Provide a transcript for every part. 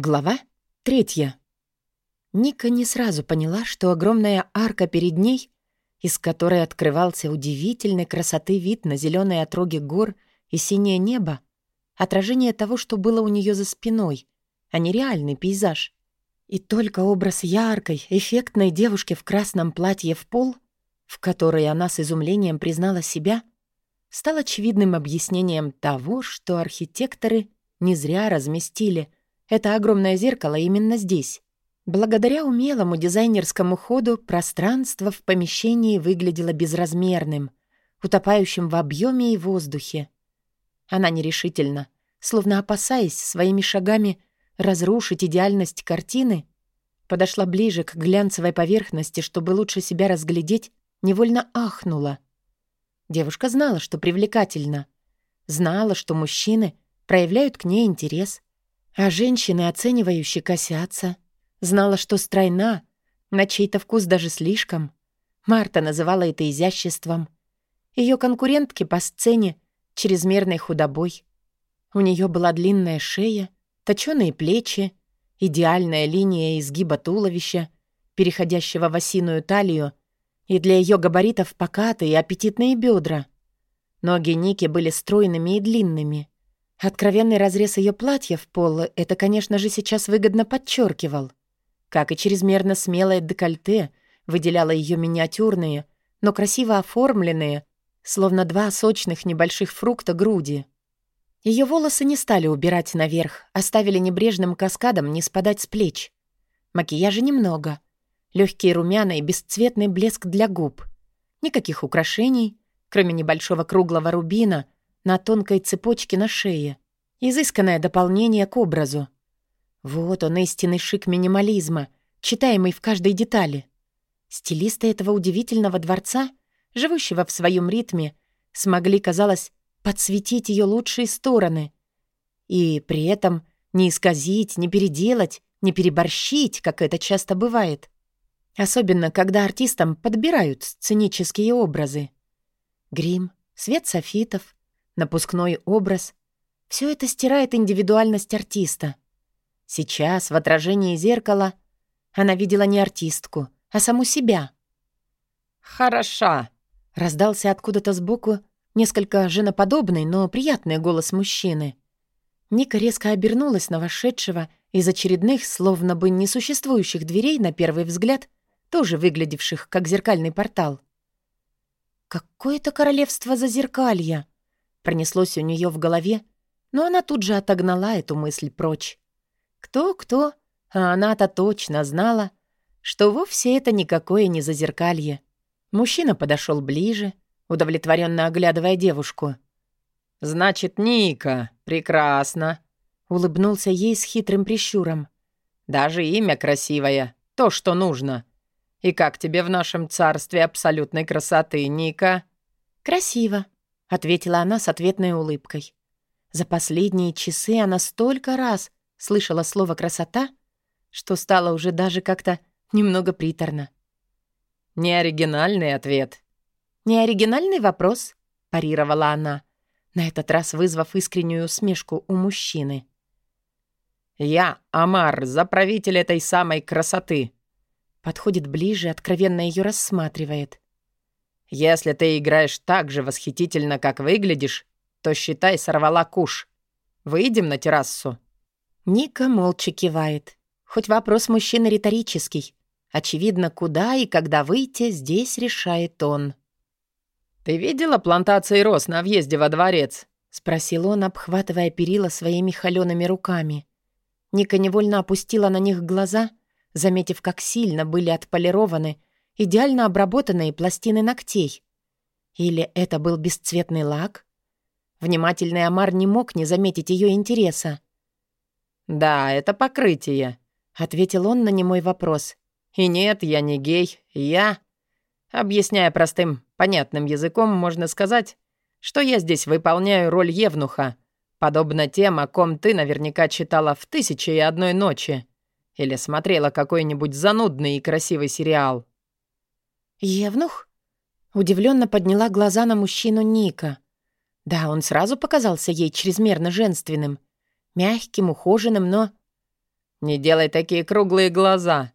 Глава третья. Ника не сразу поняла, что огромная арка перед ней, из которой открывался удивительной красоты вид на зеленые отроги гор и синее небо, отражение того, что было у нее за спиной, а не реальный пейзаж. И только образ яркой, эффектной девушки в красном платье в пол, в которой она с изумлением признала себя, стал очевидным объяснением того, что архитекторы не зря разместили — это огромное зеркало именно здесь. Благодаря умелому дизайнерскому ходу пространство в помещении выглядело безразмерным, утопающим в объеме и воздухе. Она нерешительно, словно опасаясь своими шагами разрушить идеальность картины, подошла ближе к глянцевой поверхности, чтобы лучше себя разглядеть, невольно ахнула. Девушка знала, что привлекательно. Знала, что мужчины проявляют к ней интерес — а женщины, оценивающие, косятся. Знала, что стройна, на чей-то вкус даже слишком. Марта называла это изяществом. Ее конкурентки по сцене — чрезмерной худобой. У нее была длинная шея, точёные плечи, идеальная линия изгиба туловища, переходящего в осиную талию, и для ее габаритов покатые аппетитные бедра. Ноги Ники были стройными и длинными. Откровенный разрез ее платья в пол это, конечно же, сейчас выгодно подчеркивал. Как и чрезмерно смелое декольте выделяло ее миниатюрные, но красиво оформленные, словно два сочных небольших фрукта груди. Ее волосы не стали убирать наверх, оставили небрежным каскадом не спадать с плеч. Макияжа немного. Легкие румяна и бесцветный блеск для губ. Никаких украшений, кроме небольшого круглого рубина — на тонкой цепочке на шее. Изысканное дополнение к образу. Вот он, истинный шик минимализма, читаемый в каждой детали. Стилисты этого удивительного дворца, живущего в своем ритме, смогли, казалось, подсветить ее лучшие стороны. И при этом не исказить, не переделать, не переборщить, как это часто бывает. Особенно, когда артистам подбирают сценические образы. Грим, свет софитов, напускной образ — все это стирает индивидуальность артиста. Сейчас, в отражении зеркала, она видела не артистку, а саму себя. «Хороша!» — раздался откуда-то сбоку несколько женоподобный, но приятный голос мужчины. Ника резко обернулась на вошедшего из очередных, словно бы несуществующих дверей, на первый взгляд, тоже выглядевших как зеркальный портал. «Какое-то королевство зазеркалья!» Пронеслось у нее в голове, но она тут же отогнала эту мысль прочь. Кто-кто, а она-то точно знала, что вовсе это никакое не зазеркалье. Мужчина подошел ближе, удовлетворенно оглядывая девушку. «Значит, Ника. Прекрасно!» Улыбнулся ей с хитрым прищуром. «Даже имя красивое. То, что нужно. И как тебе в нашем царстве абсолютной красоты, Ника?» «Красиво», — ответила она с ответной улыбкой. За последние часы она столько раз слышала слово «красота», что стало уже даже как-то немного приторно. «Неоригинальный ответ». «Неоригинальный вопрос», — парировала она, на этот раз вызвав искреннюю усмешку у мужчины. «Я, Амар, заправитель этой самой красоты». Подходит ближе, откровенно ее рассматривает. Если ты играешь так же восхитительно, как выглядишь, то, считай, сорвала куш. Выйдем на террасу». Ника молча кивает. Хоть вопрос мужчины риторический. Очевидно, куда и когда выйти, здесь решает он. «Ты видела плантации роз на въезде во дворец?» — спросил он, обхватывая перила своими холёными руками. Ника невольно опустила на них глаза, заметив, как сильно были отполированы идеально обработанные пластины ногтей. Или это был бесцветный лак? Внимательный Амар не мог не заметить ее интереса. «Да, это покрытие», — ответил он на немой вопрос. «И нет, я не гей, я...» Объясняя простым, понятным языком, можно сказать, что я здесь выполняю роль Евнуха, подобно тем, о ком ты наверняка читала в «Тысяче и одной ночи» или смотрела какой-нибудь занудный и красивый сериал. «Евнух?» Удивленно подняла глаза на мужчину Ника. Да, он сразу показался ей чрезмерно женственным. Мягким, ухоженным, но... Не делай такие круглые глаза.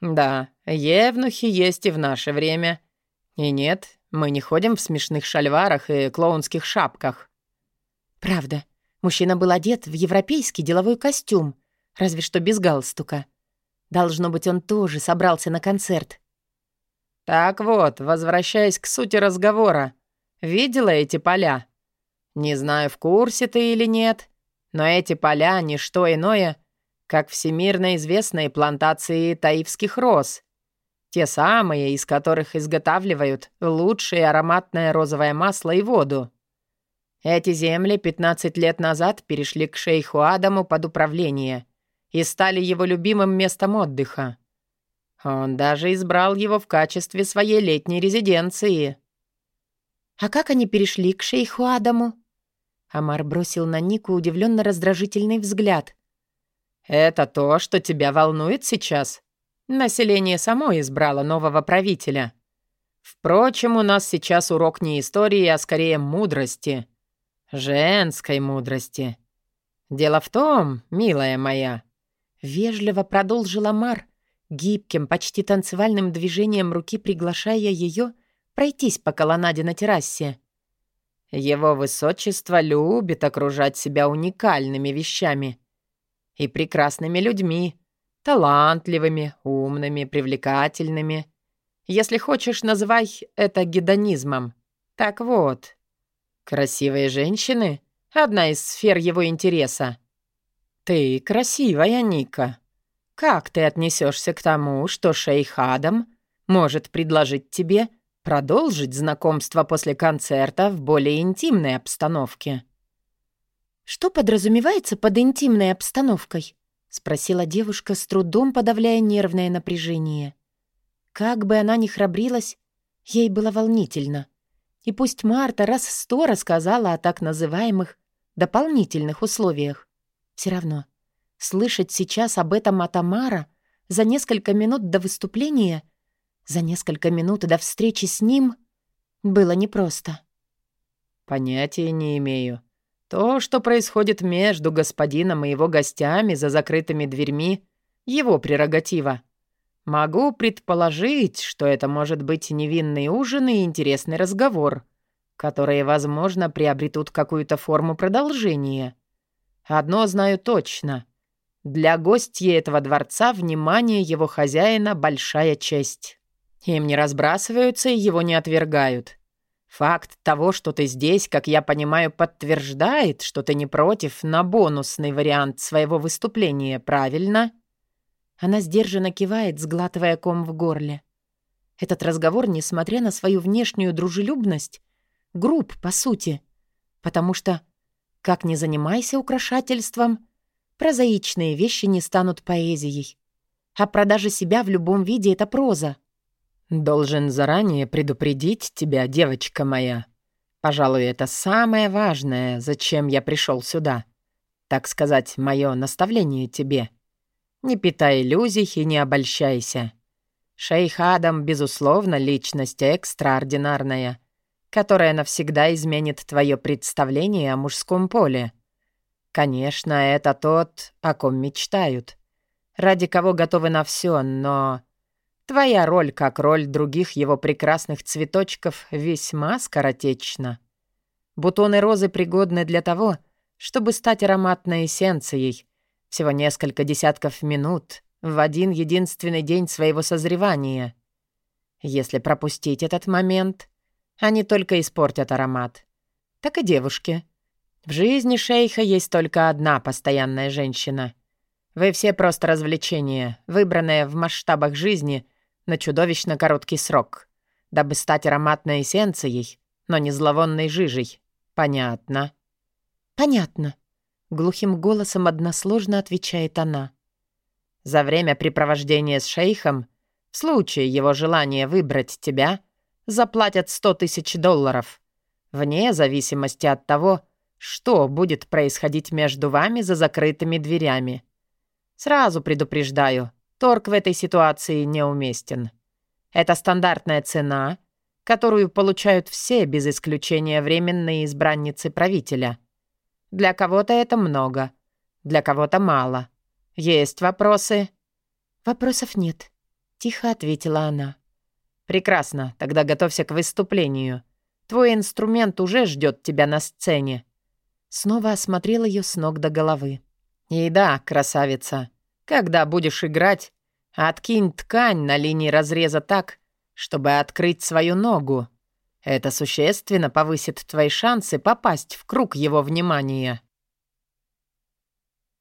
Да, евнухи есть и в наше время. И нет, мы не ходим в смешных шальварах и клоунских шапках. Правда, мужчина был одет в европейский деловой костюм, разве что без галстука. Должно быть, он тоже собрался на концерт. Так вот, возвращаясь к сути разговора. Видела эти поля? Не знаю, в курсе ты или нет, но эти поля — не что иное, как всемирно известные плантации таивских роз. Те самые, из которых изготавливают лучшее ароматное розовое масло и воду. Эти земли 15 лет назад перешли к шейху Адаму под управление и стали его любимым местом отдыха. Он даже избрал его в качестве своей летней резиденции. «А как они перешли к шейху Адаму?» Амар бросил на Нику удивленно раздражительный взгляд. «Это то, что тебя волнует сейчас? Население само избрало нового правителя. Впрочем, у нас сейчас урок не истории, а скорее мудрости. Женской мудрости. Дело в том, милая моя...» Вежливо продолжил Амар, гибким, почти танцевальным движением руки приглашая ее пройтись по колоннаде на террасе. Его высочество любит окружать себя уникальными вещами и прекрасными людьми, талантливыми, умными, привлекательными. Если хочешь, называй это гедонизмом. Так вот, красивые женщины — одна из сфер его интереса. Ты красивая, Ника. Как ты отнесешься к тому, что шейх Адам может предложить тебе продолжить знакомство после концерта в более интимной обстановке?» «Что подразумевается под интимной обстановкой?» — спросила девушка, с трудом подавляя нервное напряжение. Как бы она ни храбрилась, ей было волнительно. И пусть Марта раз сто рассказала о так называемых дополнительных условиях, все равно слышать сейчас об этом от Амара за несколько минут до выступления — за несколько минут до встречи с ним было непросто. «Понятия не имею. То, что происходит между господином и его гостями за закрытыми дверьми, его прерогатива. Могу предположить, что это может быть невинный ужин и интересный разговор, которые, возможно, приобретут какую-то форму продолжения. Одно знаю точно. Для гостей этого дворца внимание его хозяина — большая честь». Им не разбрасываются и его не отвергают. Факт того, что ты здесь, как я понимаю, подтверждает, что ты не против на бонусный вариант своего выступления, правильно?» Она сдержанно кивает, сглатывая ком в горле. Этот разговор, несмотря на свою внешнюю дружелюбность, груб, по сути. Потому что, как ни занимайся украшательством, прозаичные вещи не станут поэзией. А продажа себя в любом виде — это проза. «Должен заранее предупредить тебя, девочка моя. Пожалуй, это самое важное, зачем я пришел сюда. Так сказать, мое наставление тебе. Не питай иллюзий и не обольщайся. Шейх Адам, безусловно, личность экстраординарная, которая навсегда изменит твое представление о мужском поле. Конечно, это тот, о ком мечтают, ради кого готовы на все, но Твоя роль, как роль других его прекрасных цветочков, весьма скоротечна. Бутоны розы пригодны для того, чтобы стать ароматной эссенцией. Всего несколько десятков минут в один единственный день своего созревания. Если пропустить этот момент, они только испортят аромат. Так и девушки. В жизни шейха есть только одна постоянная женщина. Вы все просто развлечение, выбранное в масштабах жизни — на чудовищно короткий срок, дабы стать ароматной эссенцией, но не зловонной жижей. Понятно?» «Понятно», — глухим голосом односложно отвечает она. «За время препровождения с шейхом, в случае его желания выбрать тебя, заплатят сто тысяч долларов, вне зависимости от того, что будет происходить между вами за закрытыми дверями. Сразу предупреждаю, Торг в этой ситуации неуместен. Это стандартная цена, которую получают все, без исключения временные избранницы правителя. Для кого-то это много, для кого-то мало. Есть вопросы?» «Вопросов нет», — тихо ответила она. «Прекрасно, тогда готовься к выступлению. Твой инструмент уже ждет тебя на сцене». Снова осмотрел ее с ног до головы. «И да, красавица, когда будешь играть, откинь ткань на линии разреза так, чтобы открыть свою ногу. Это существенно повысит твои шансы попасть в круг его внимания».